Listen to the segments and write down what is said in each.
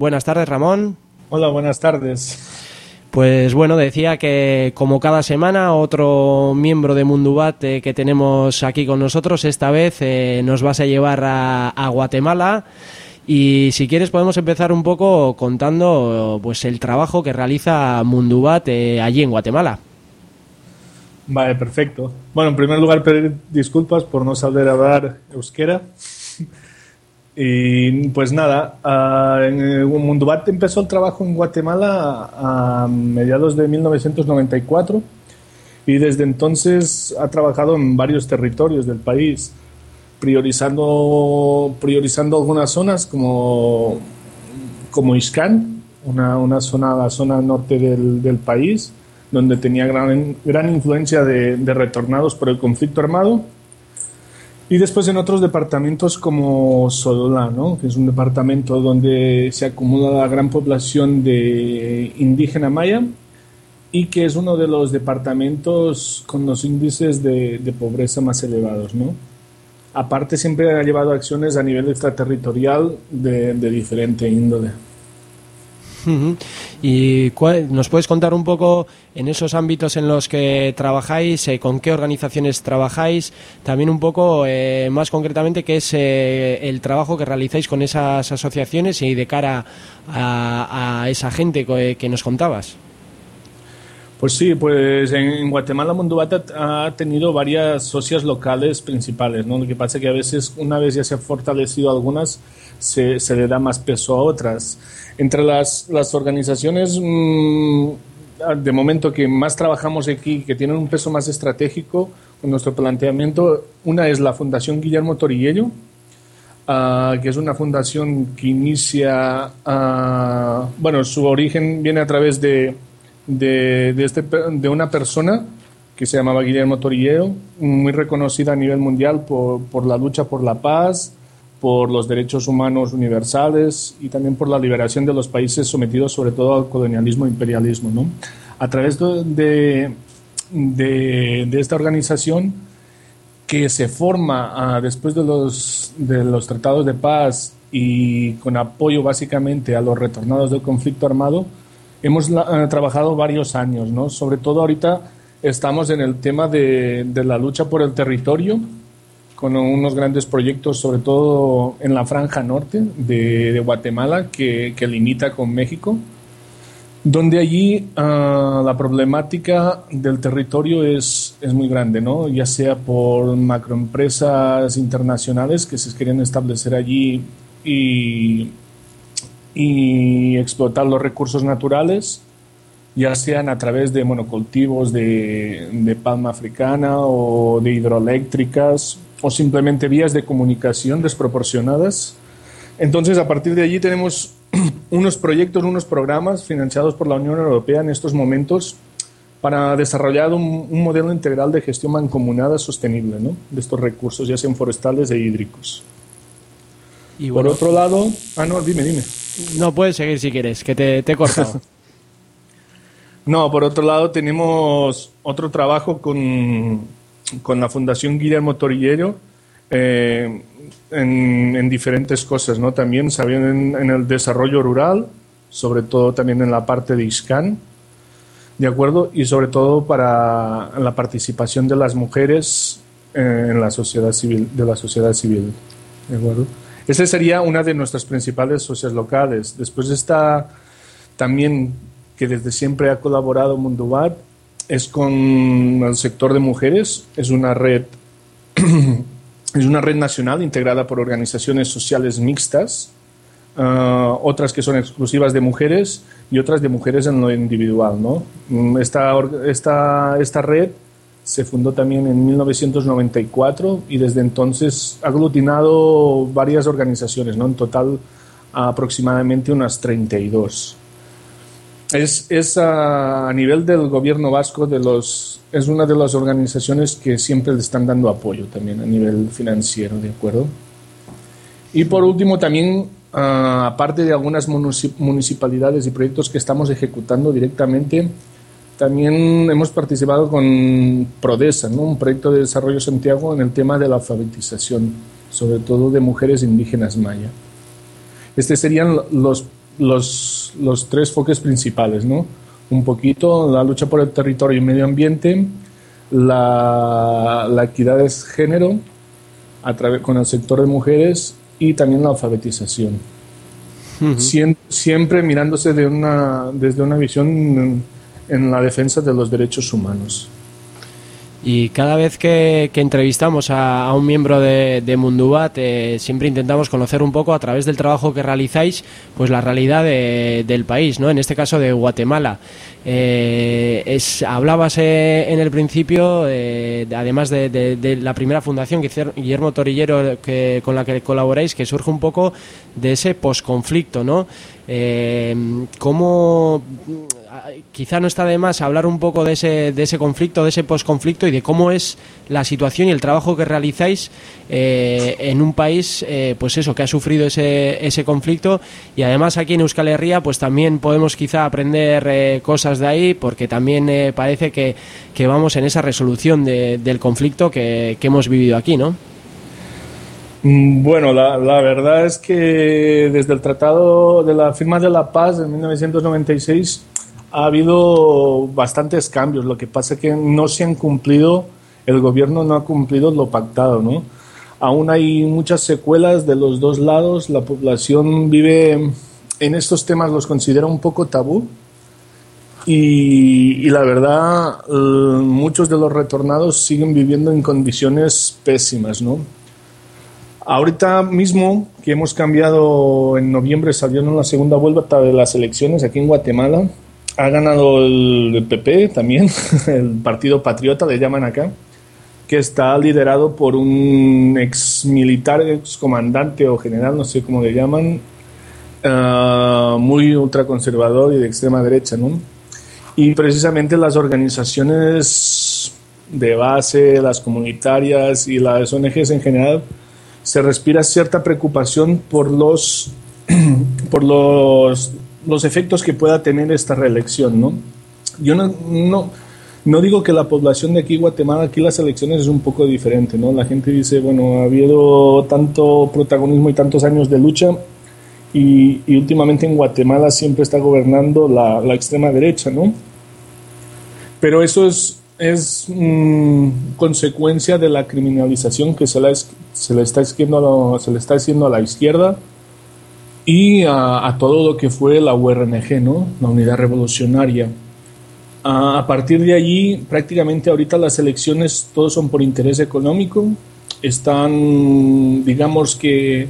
Buenas tardes, Ramón. Hola, buenas tardes. Pues bueno, decía que como cada semana otro miembro de Mundubat eh, que tenemos aquí con nosotros, esta vez eh, nos vas a llevar a, Guatemala y si quieres podemos empezar un poco contando pues el trabajo que realiza Mundubat eh, allí en Guatemala. Vale, perfecto. Bueno, en primer lugar pedir disculpas por no saber hablar euskera. Y pues nada, uh, en Mundubat empezó el trabajo en Guatemala a mediados de 1994 y desde entonces ha trabajado en varios territorios del país, priorizando, priorizando algunas zonas como, como Iscán, una, una zona, la zona norte del, del país, donde tenía gran, gran influencia de, de retornados por el conflicto armado y después en otros departamentos como Sololá, que es un departamento donde se acumula la gran población de indígena maya y que es uno de los departamentos con los índices de, de pobreza más elevados. ¿no? Aparte siempre ha llevado acciones a nivel extraterritorial de, de diferente índole. ¿Y nos puedes contar un poco en esos ámbitos en los que trabajáis, eh, con qué organizaciones trabajáis, también un poco eh, más concretamente qué es eh, el trabajo que realizáis con esas asociaciones y de cara a, esa gente que, nos contabas? Pues sí, pues en Guatemala Mundubat ha tenido varias socias locales principales, ¿no? Lo que pasa es que a veces, una vez ya se ha fortalecido algunas, se, se le da más peso a otras. Entre las, las organizaciones mm, de momento que más trabajamos aquí, que tienen un peso más estratégico con nuestro planteamiento, una es la Fundación Guillermo Torillello, ah, que es una fundación que inicia, uh, bueno, su origen viene a través de, de, de, este, de una persona que se llamaba Guillermo Torillero, muy reconocida a nivel mundial por, por la lucha por la paz, por los derechos humanos universales y también por la liberación de los países sometidos sobre todo al colonialismo e imperialismo. ¿no? A través de, de, esta organización que se forma ah, después de los, de los tratados de paz y con apoyo básicamente a los retornados del conflicto armado, hemos ah, trabajado varios años, ¿no? sobre todo ahorita estamos en el tema de, de la lucha por el territorio con unos grandes proyectos, sobre todo en la franja norte de, Guatemala, que, limita con México, donde allí ah, la problemática del territorio es, es muy grande, ¿no? ya sea por macroempresas internacionales que se quieren establecer allí y, y explotar los recursos naturales, ya sean a través de monocultivos de, de palma africana o de hidroeléctricas o simplemente vías de comunicación desproporcionadas. Entonces, a partir de allí tenemos unos proyectos, unos programas financiados por la Unión Europea en estos momentos para desarrollar un, modelo integral de gestión mancomunada sostenible ¿no? de estos recursos, ya sean forestales e hídricos. Y por otro lado, ah, no, dime, dime. No puedes seguir si quieres, que te, te he cortado. no, por otro lado, tenemos otro trabajo con con la Fundación Guillermo Torillero eh, en, diferentes cosas, ¿no? También sabiendo en, el desarrollo rural, sobre todo también en la parte de ISCAN, ¿de acuerdo? Y sobre todo para la participación de las mujeres eh, en la sociedad civil, de la sociedad civil, ¿de acuerdo? Esa sería una de nuestras principales socias locales. Después está también que desde siempre ha colaborado Mundubat es con el sector de mujeres, es una red, es una red nacional integrada por organizaciones sociales mixtas, ah, otras que son exclusivas de mujeres y otras de mujeres en lo individual. ¿no? Mm, esta, esta, esta red se fundó también en 1994 y desde entonces ha aglutinado varias organizaciones, ¿no? en total aproximadamente unas 32 es, es a, nivel del gobierno vasco de los es una de las organizaciones que siempre le están dando apoyo también a nivel financiero, ¿de acuerdo? Y por último también, ah, aparte de algunas municipalidades y proyectos que estamos ejecutando directamente, también hemos participado con Prodesa, ¿no? un proyecto de desarrollo Santiago en el tema de la alfabetización, sobre todo de mujeres indígenas maya. Estos serían los los, los tres foques principales, ¿no? Un poquito la lucha por el territorio y medio ambiente, la, la equidad de género a través, con el sector de mujeres y también la alfabetización. siempre mirándose de una, desde una visión en la defensa de los derechos humanos. Y cada vez que, entrevistamos a, un miembro de, de Mundubat, eh, siempre intentamos conocer un poco a través del trabajo que realizáis, pues la realidad del país, ¿no? En este caso de Guatemala. Eh, es, hablabas eh, en el principio, además de, la primera fundación, Guillermo Torillero, que, con la que colaboráis, que surge un poco de ese posconflicto, ¿no? ¿Cómo quizá no está de más hablar un poco de ese, de ese conflicto, de ese posconflicto y de cómo es la situación y el trabajo que realizáis eh, en un país, eh, pues eso, que ha sufrido ese, ese conflicto y además aquí en Euskal Herria, pues también podemos quizá aprender eh, cosas de ahí porque también parece que, vamos en esa resolución del conflicto que, que hemos vivido aquí, ¿no? Mm, bueno, la, verdad es que desde el Tratado de la Firma de la Paz en 1996 ha habido bastantes cambios. Lo que pasa es que no se han cumplido, el gobierno no ha cumplido lo pactado, ¿no? Aún hay muchas secuelas de los dos lados. La población vive en estos temas, los considera un poco tabú. Y, y la verdad, muchos de los retornados siguen viviendo en condiciones pésimas, ¿no? Ahorita mismo que hemos cambiado en noviembre, saliendo en la segunda vuelta de las elecciones aquí en Guatemala, ha ganado el PP también, el Partido Patriota le llaman acá, que está liderado por un ex militar, ex comandante o general, no sé cómo le llaman, uh, muy ultraconservador y de extrema derecha, ¿no? Y precisamente las organizaciones de base, las comunitarias y las ONGs en general, se respira cierta preocupación por los, por los los efectos que pueda tener esta reelección, ¿no? Yo no, no, no digo que la población de aquí, Guatemala, aquí las elecciones es un poco diferente, ¿no? La gente dice, bueno, ha habido tanto protagonismo y tantos años de lucha y, últimamente en Guatemala siempre está gobernando la, la extrema derecha, ¿no? Pero eso es, es mm, consecuencia de la criminalización que se, la se, le está haciendo se le está haciendo a la izquierda y a, todo lo que fue la URNG, ¿no? la Unidad Revolucionaria. A, partir de allí, prácticamente ahorita las elecciones todos son por interés económico, están, digamos que,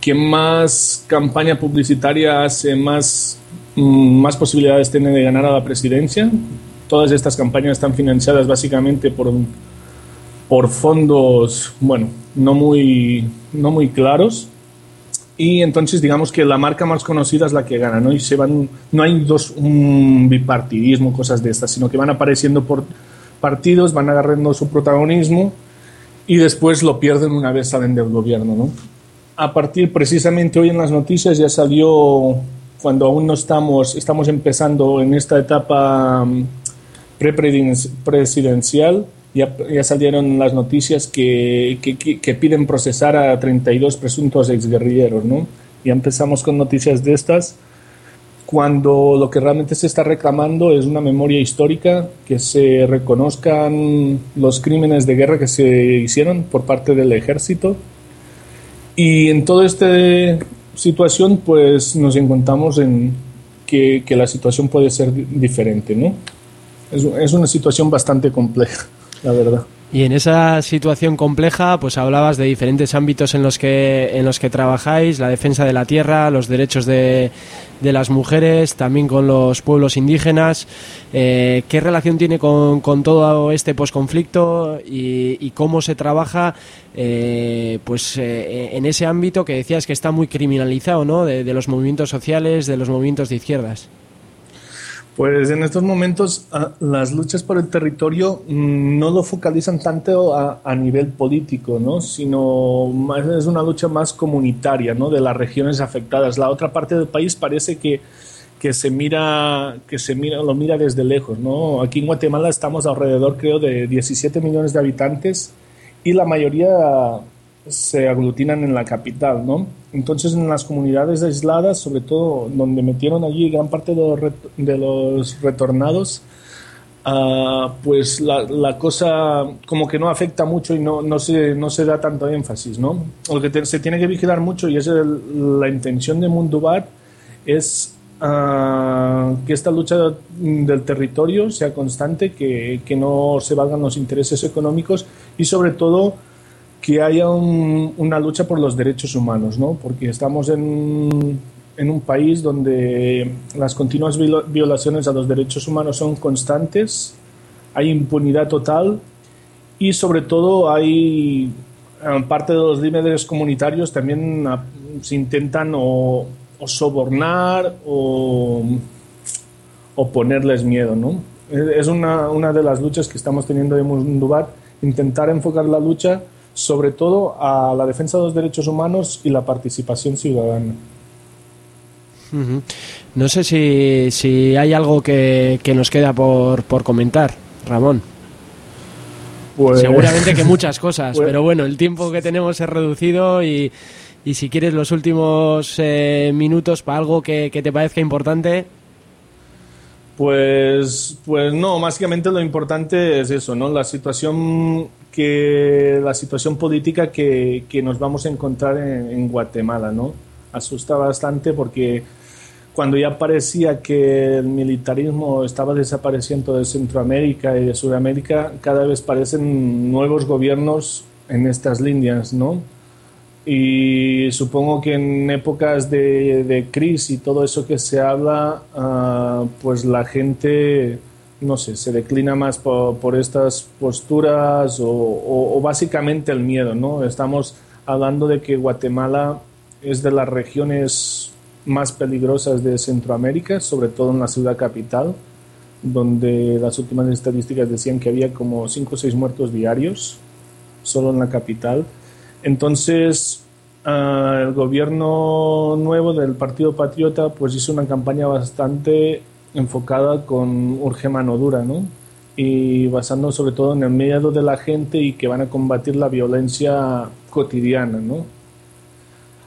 que más campaña publicitaria hace, más, mm, más posibilidades tiene de ganar a la presidencia. Todas estas campañas están financiadas básicamente por, por fondos, bueno, no muy, no muy claros y entonces digamos que la marca más conocida es la que gana, ¿no? Y se van, no hay dos, un bipartidismo, cosas de estas, sino que van apareciendo por partidos, van agarrando su protagonismo y después lo pierden una vez salen del gobierno, ¿no? A partir, precisamente hoy en las noticias ya salió, cuando aún no estamos, estamos empezando en esta etapa pre-presidencial, ya, ya salieron las noticias que, que, piden procesar a 32 presuntos exguerrilleros, ¿no? Ya empezamos con noticias de estas, cuando lo que realmente se está reclamando es una memoria histórica, que se reconozcan los crímenes de guerra que se hicieron por parte del ejército. Y en toda esta situación, pues nos encontramos en que, que la situación puede ser diferente, ¿no? Es, una situación bastante compleja la verdad. Y en esa situación compleja, pues hablabas de diferentes ámbitos en los que en los que trabajáis, la defensa de la tierra, los derechos de, de las mujeres, también con los pueblos indígenas. Eh, ¿Qué relación tiene con, con todo este posconflicto y, y cómo se trabaja, eh, pues eh, en ese ámbito que decías que está muy criminalizado, ¿no? de los movimientos sociales, de los movimientos de izquierdas. Pues en estos momentos ah, las luchas por el territorio mm, no lo focalizan tanto a, nivel político, ¿no? sino es una lucha más comunitaria ¿no? de las regiones afectadas. La otra parte del país parece que, que, se mira, que se mira, lo mira desde lejos. ¿no? Aquí en Guatemala estamos alrededor, creo, de 17 millones de habitantes y la mayoría se aglutinan en la capital, ¿no? Entonces en las comunidades aisladas, sobre todo donde metieron allí gran parte de los, de los retornados, uh, pues la, la, cosa como que no afecta mucho y no, no, se, no se da tanto énfasis, ¿no? Lo que se tiene que vigilar mucho y es el, la intención de Mundubat es uh, que esta lucha del territorio sea constante, que, que no se valgan los intereses económicos y sobre todo que haya una lucha por los derechos humanos, ¿no? Porque estamos en, en un país donde las continuas violaciones a los derechos humanos son constantes, hay impunidad total y sobre todo hay parte de los líderes comunitarios también se intentan o, sobornar o, o, ponerles miedo, ¿no? Es una, una de las luchas que estamos teniendo en Mundubat, intentar enfocar la lucha sobre todo a la defensa de los derechos humanos y la participación ciudadana. No sé si, si hay algo que, nos queda por, por comentar, Ramón. Pues, Seguramente que muchas cosas, pues pero bueno, el tiempo que tenemos es reducido y, y si quieres los últimos eh, minutos para algo que, que te parezca importante. Pues, pues no, básicamente lo importante es eso, ¿no? La situación que la situación política que, que nos vamos a encontrar en, Guatemala, ¿no? Asusta bastante porque cuando ya parecía que el militarismo estaba desapareciendo de Centroamérica y de Sudamérica, cada vez parecen nuevos gobiernos en estas líneas, ¿no? Y supongo que en épocas de, crisis y todo eso que se habla, uh, pues la gente no sé, se declina más por, estas posturas o, básicamente el miedo, ¿no? Estamos hablando de que Guatemala es de las regiones más peligrosas de Centroamérica, sobre todo en la ciudad capital, donde las últimas estadísticas decían que había como 5 o 6 muertos diarios, solo en la capital. Entonces, ah, el gobierno nuevo del Partido Patriota pues hizo una campaña bastante enfocada con urge mano dura, ¿no? Y basando sobre todo en el miedo de la gente y que van a combatir la violencia cotidiana, ¿no?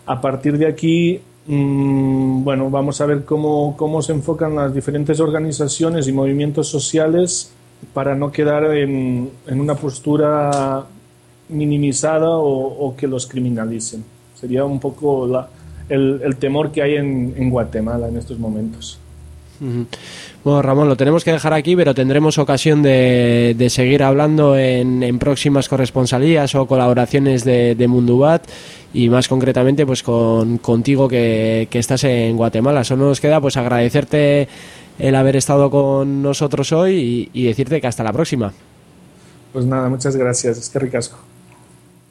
A partir de aquí, mm, bueno, vamos a ver cómo, cómo se enfocan las diferentes organizaciones y movimientos sociales para no quedar en, en una postura minimizada o, que los criminalicen. Sería un poco la, el, el, temor que hay en, en Guatemala en estos momentos. Bueno, Ramón, lo tenemos que dejar aquí, pero tendremos ocasión de, seguir hablando en, próximas corresponsalías o colaboraciones de, de Mundubat y más concretamente pues con, contigo que, estás en Guatemala. Solo nos queda pues agradecerte el haber estado con nosotros hoy y, y decirte que hasta la próxima. Pues nada, muchas gracias. Es que ricasco.